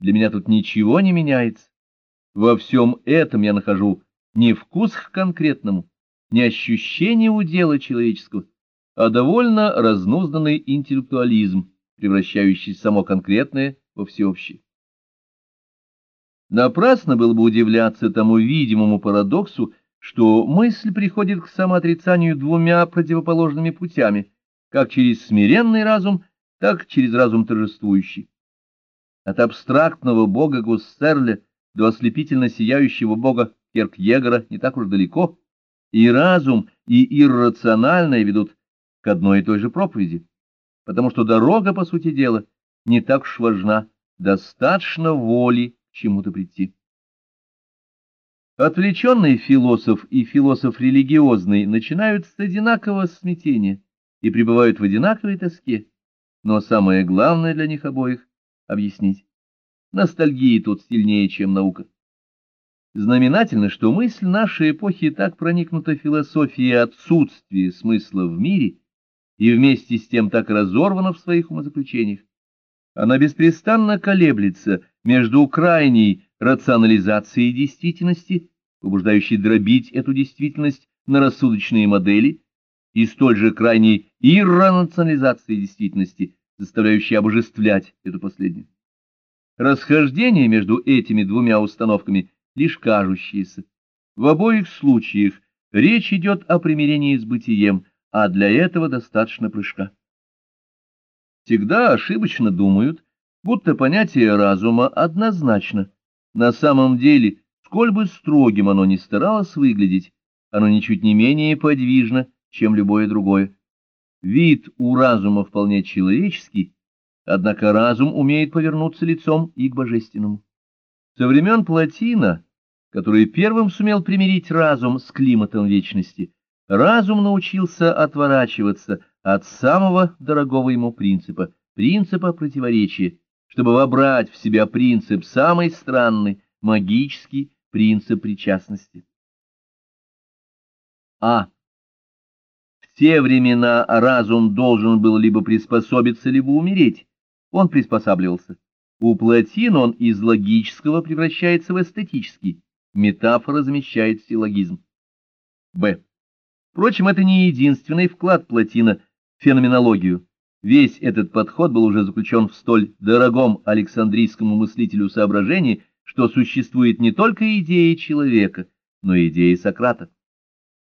Для меня тут ничего не меняется. Во всем этом я нахожу не вкус к конкретному, не ощущение удела человеческого, а довольно разнузданный интеллектуализм, превращающий само конкретное во всеобщее. Напрасно было бы удивляться тому видимому парадоксу, что мысль приходит к самоотрицанию двумя противоположными путями, как через смиренный разум, так через разум торжествующий. От абстрактного бога Гуссерля до ослепительно сияющего бога Керкьегора не так уж далеко, и разум, и иррациональное ведут к одной и той же проповеди, потому что дорога, по сути дела, не так уж важна, достаточно воли к чему-то прийти. Отвлеченный философ и философ религиозный начинают с одинакового смятения и пребывают в одинаковой тоске, но самое главное для них обоих — объяснить. Ностальгия тут сильнее, чем наука. Знаменательно, что мысль нашей эпохи так проникнута философией отсутствия смысла в мире и вместе с тем так разорвана в своих умозаключениях. Она беспрестанно колеблется между крайней рационализацией действительности, побуждающей дробить эту действительность на рассудочные модели, и столь же крайней иррационализацией действительности, заставляющей обожествлять эту последнюю. Расхождение между этими двумя установками лишь кажущееся. В обоих случаях речь идет о примирении с бытием, а для этого достаточно прыжка. Всегда ошибочно думают, будто понятие разума однозначно. На самом деле, сколь бы строгим оно ни старалось выглядеть, оно ничуть не менее подвижно, чем любое другое. Вид у разума вполне человеческий, однако разум умеет повернуться лицом и к божественному. Со времен Платина который первым сумел примирить разум с климатом вечности, разум научился отворачиваться от самого дорогого ему принципа, принципа противоречия, чтобы вобрать в себя принцип самый странный, магический принцип причастности. А. Те времена разум должен был либо приспособиться, либо умереть. Он приспосабливался. У Платина он из логического превращается в эстетический метафора замещает силлогизм. Б. Впрочем, это не единственный вклад Платина в феноменологию. Весь этот подход был уже заключен в столь дорогом Александрийскому мыслителю соображении, что существует не только идея человека, но и идея Сократа.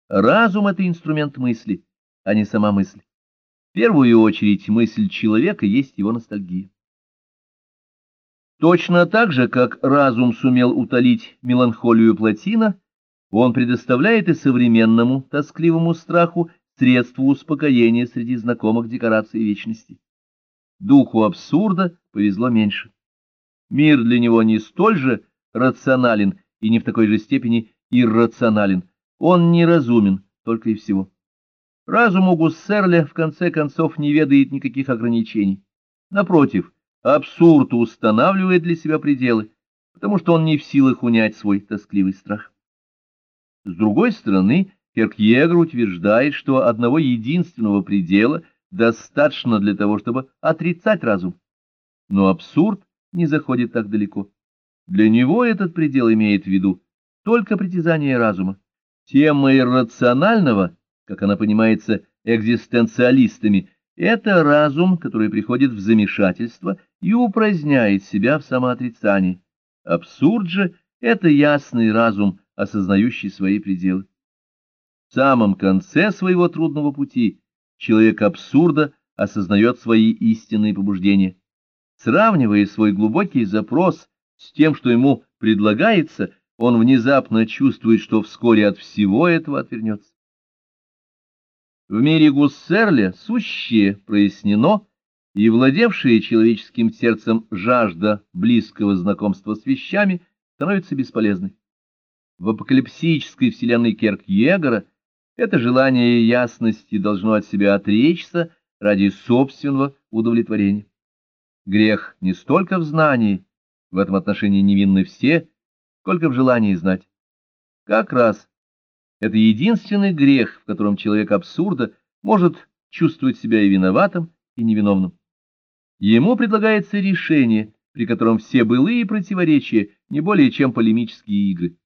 Разум — это инструмент мысли, а не сама мысль. В первую очередь мысль человека есть его ностальгия. Точно так же, как разум сумел утолить меланхолию плотина, он предоставляет и современному тоскливому страху средства успокоения среди знакомых декораций вечности. Духу абсурда повезло меньше. Мир для него не столь же рационален и не в такой же степени иррационален. Он неразумен, только и всего. Разум у Гуссерля в конце концов не ведает никаких ограничений. Напротив, Абсурд устанавливает для себя пределы, потому что он не в силах унять свой тоскливый страх. С другой стороны, Керкьегер утверждает, что одного единственного предела достаточно для того, чтобы отрицать разум. Но абсурд не заходит так далеко. Для него этот предел имеет в виду только притязание разума. Тема иррационального, как она понимается экзистенциалистами, это разум, который приходит в замешательство и упраздняет себя в самоотрицании. Абсурд же — это ясный разум, осознающий свои пределы. В самом конце своего трудного пути человек абсурда осознает свои истинные побуждения. Сравнивая свой глубокий запрос с тем, что ему предлагается, он внезапно чувствует, что вскоре от всего этого отвернется. В мире Гуссерля сущее прояснено, и владевшая человеческим сердцем жажда близкого знакомства с вещами становится бесполезной. В апокалипсической вселенной Керк-Егора это желание ясности должно от себя отречься ради собственного удовлетворения. Грех не столько в знании, в этом отношении невинны все, сколько в желании знать. Как раз это единственный грех, в котором человек абсурда может чувствовать себя и виноватым, и невиновным. Ему предлагается решение, при котором все былые противоречия не более чем полемические игры.